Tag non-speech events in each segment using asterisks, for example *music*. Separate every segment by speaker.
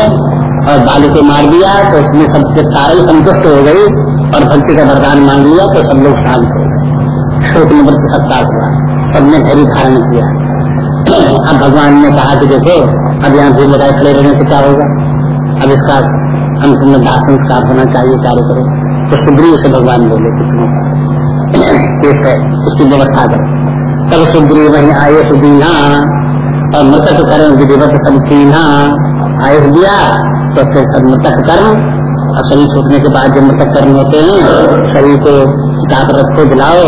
Speaker 1: और बालू को मार दिया तो उसमें सब सारे ही संतुष्ट हो गई और भक्ति का वरदान मांग लिया तो सब लोग शांत हो गए। शोक निवृत्त सत्ता हुआ। सबने धैर्य धारण किया। अब भगवान ने कहा कि देखो, अब यहाँ भीड़ लगाए खड़े रहने से क्या होगा? अब इसका अंत में दाह संस्कार होना चाहिए, कार्य करो। तो सुग्रीव से भगवान बोले कि तुम है, इसकी व्यवस्था करो। तब सुग्रीव वही आए सुदीना, और मृतक कर्म विधिवत सब तीना आयुष दिया तो फिर सब मृतक कर्म, और शरीर छूटने के बाद जो मृतक कर्म होते हैं, शरीर को पर रखो दिलाओ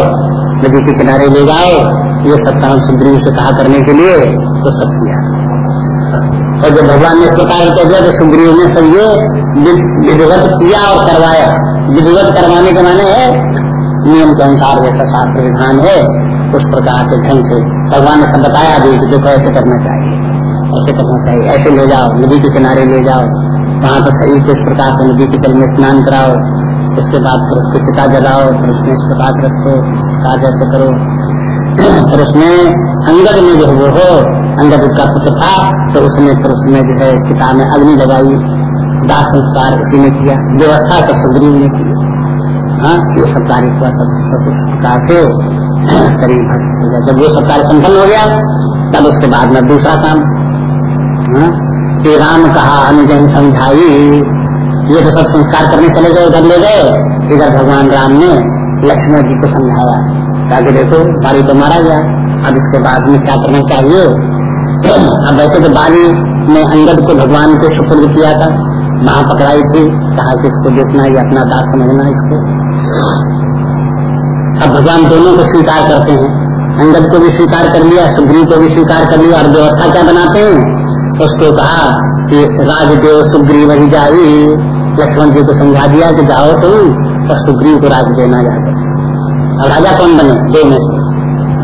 Speaker 1: नदी के किनारे ले जाओ, ये सब काम सुग्रीव से कहा करने के लिए तो सब किया। और जब भगवान ने इस प्रकार कह दिया तो सुग्रीव ने सब ये विधिवत किया और करवाया। विधिवत करवाने के माने है, नियम के अनुसार जैसा शास्त्र विधान है, उस प्रकार के ढंग से भगवान ने सब बताया भी कि देखो ऐसे करना चाहिए। ऐसे करना चाहिए ऐसे ले जाओ, नदी के किनारे ले जाओ, वहाँ पर शरीर को इस प्रकार से नदी के जल में स्नान कराओ, उसके बाद फिर उसको चिता जलाओ, फिर उसमें इस प्रकार रखो काज ऐसे करो। फिर उसमें अंगद में जो वो हो, अंगद का पुत्र था तो उसने फिर उसमें जो है चिता में अग्नि लगाई, दाह संस्कार उसी ने किया, व्यवस्था सब सुग्रीव ने की। हाँ ये सब कार्य हुआ, सब सब प्रकार से *clears throat* शरीर भक्त हो गया। जब वो सब कार्य संपन्न हो गया, तब उसके बाद में दूसरा काम। राम कहा अनुजन समझाई। ये तो सब संस्कार करने चले गए, उधर ले गए। इधर भगवान राम ने लक्ष्मण जी को समझाया। ताकि देखो बाली तो मारा गया। अब इसके बाद में क्या करना चाहिए? *clears throat* अब वैसे तो बाली ने अंगद को भगवान के सुपुर्द किया था। वहाँ पकड़ाई थी। कहा कि इसको देखना ये अपना दास समझना इसको। अब भगवान दोनों को स्वीकार करते हैं। अंगद को भी स्वीकार कर लिया, सुग्रीव को भी स्वीकार कर लिया। और व्यवस्था क्या बनाते हैं? उसको कहा कि राजदेव सुग्रीव ही जाई लक्ष्मण जी को समझा दिया कि जाओ तुम और सुग्रीव को राज देना जाकर और राजा कौन बने? दो में से।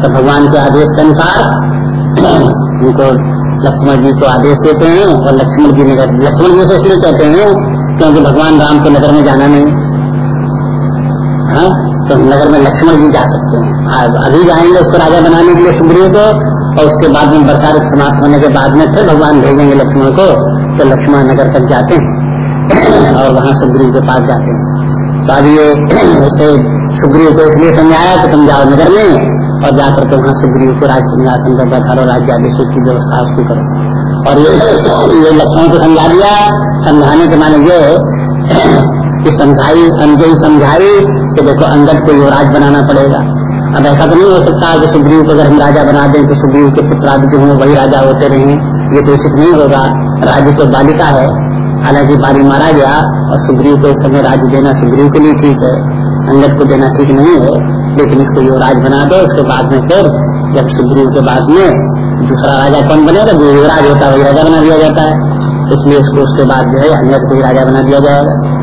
Speaker 1: तो भगवान के आदेश के अनुसार *clears throat* उनको लक्ष्मण जी को आदेश देते हैं और लक्ष्मण जी नगर लक्ष्मण जी से इसलिए कहते हैं क्योंकि भगवान राम को नगर में जाना नहीं। हाँ? तो नगर में लक्ष्मण जी जा सकते हैं। अभी जाएँगे उसको राजा बनाने के लिए सुग्रीव को। और उसके बाद में बरसात समाप्त होने के बाद में फिर भगवान भेजेंगे लक्ष्मण को तो लक्ष्मण नगर तक जाते हैं। और वहाँ सुग्रीव के पास जाते हैं। तो अब ये ऐसे सुग्रीव को इसलिए समझाया कि तुम जाओ नगर में और जाकर के वहाँ सुग्रीव को राज सिंहासन पर बैठा राज्य अभिषेक की व्यवस्था उसकी करो। और ये ये लक्ष्मण को समझा दिया। समझाने के माने ये समझाई अंजय समझाई कि देखो अंगद को युवराज बनाना पड़ेगा। अब ऐसा तो नहीं हो सकता कि सुग्रीव को अगर हम राजा बना दें तो सुग्रीव के पुत्र आदि जो वही राजा होते रहे। ये तो उचित नहीं होगा। राज्य तो बालिका है। हालाँकि बाली मारा गया और सुग्रीव को इस समय राज्य देना सुग्रीव के लिए ठीक है। अंगद को देना ठीक नहीं है। लेकिन इसको राज बना दो, उसके बाद में फिर जब सुग्रीव के बाद में दूसरा राजा कौन बनेगा? जो युवराज होता है, वही राजा बना दिया जाता है। इसलिए उसको उसके बाद जो है अंगद को राजा बना दिया जाएगा।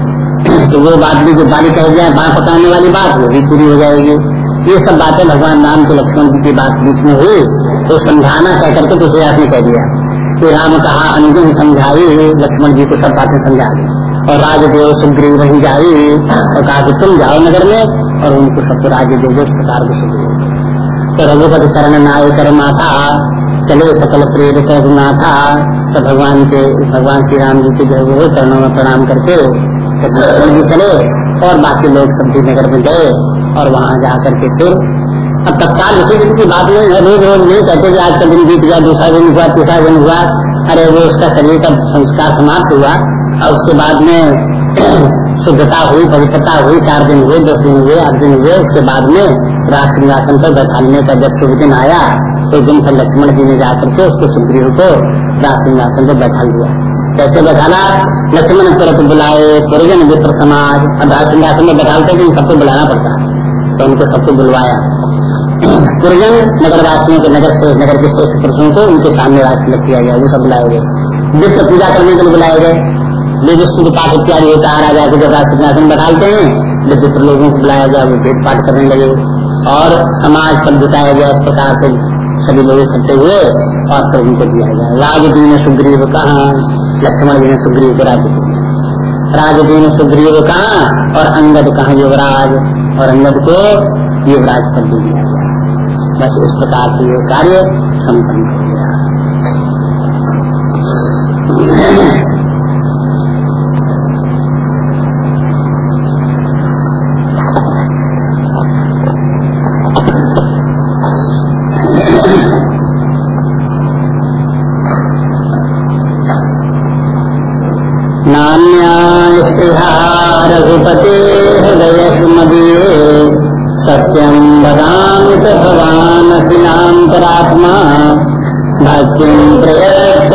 Speaker 1: *clears throat* तो वो बात भी जो बाली कह जाए बाढ़ पकाने वाली बात, वो भी पूरी हो जाएगी। ये सब बातें भगवान राम के लक्ष्मण जी की बात बीच में हुई तो समझाना कह करके तुलसीदास ने कह दिया। कि राम कहा, अनुजन समझाई, लक्ष्मण जी को सब बातें समझा दी। और राजदेव सुग्रीव वही जाई, और कहा कि तुम जाओ नगर में, और उनको सबको राज्य दे दो प्रकार को सुग्रीव तो रघुपति चरण नाय कर माथा, चले सकल प्रेरित रघुनाथा तो भगवान के, भगवान श्री राम जी के जो चरणों में प्रणाम करके लक्ष्मण जी चले, और बाकी लोग सब्ज़ी नगर में गए। और वहाँ जाकर के फिर अब तत्काल उसी दिन की बात नहीं है रोज रोज नहीं कहते कि आज का दिन बीत गया, दूसरा दिन हुआ, तीसरा दिन हुआ। अरे वो उसका शरीर का संस्कार समाप्त हुआ और उसके बाद में *clears throat* शुद्धता हुई, पवित्रता हुई, चार दिन हुए, दस दिन हुए, आठ दिन हुए, उसके बाद में राज सिंहासन पर बैठाने का जब शुभ दिन आया तो दिन पर लक्ष्मण जी ने जाकर के उसको सुग्रीव को राज सिंहासन पर बैठा लिया। कैसे बैठाना? लक्ष्मण तुरंत बुलाए परिजन मित्र समाज अब राज सिंहासन में बैठाते सबको बुलाना पड़ता तो उनको सबको बुलवाया। पुरजन नगर वासियों के नगर से, नगर के श्रेष्ठ पुरुषों को उनके सामने राष्ट्र किया गया, वो सब बुलाए गए। विश्व पूजा करने के लिए बुलाए गए। विष्णु पाठ इत्यादि होता है राजा को जब सिंहासन बैठाते हैं विद्युत लोगों को बुलाया गया, वो भेद पाठ करने लगे। और समाज पर जुटाया गया इस प्रकार से सभी लोग इकट्ठे हुए और फिर उनको दिया गया। राजदी ने सुग्रीव कहा? लक्ष्मण जी ने सुग्रीव को राज्य राजदी ने सुग्रीव कहा? और अंगद कहा, युवराज? और अंगद को युवराज दे दिया गया। बस इस प्रकार से ये कार्य संपन्न हो नान्यास्पृहारघुपते हृदयस्मदीये सत्यं वदामि च भवानसि नान्तरात्मा भक्तिं प्रयच्छ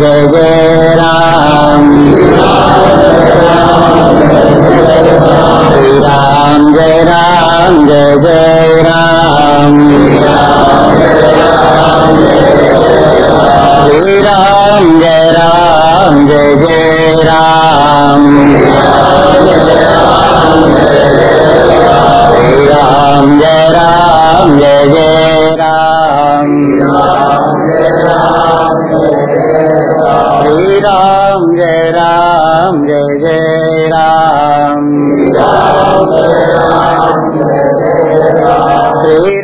Speaker 1: जय जय राम। श्री राम, जय राम, जय जय राम। राम, जय राम, जय जय राम। राम, जय राम, जय जय राम। Thank you. हरे राम जय राम जय जय राम। श्री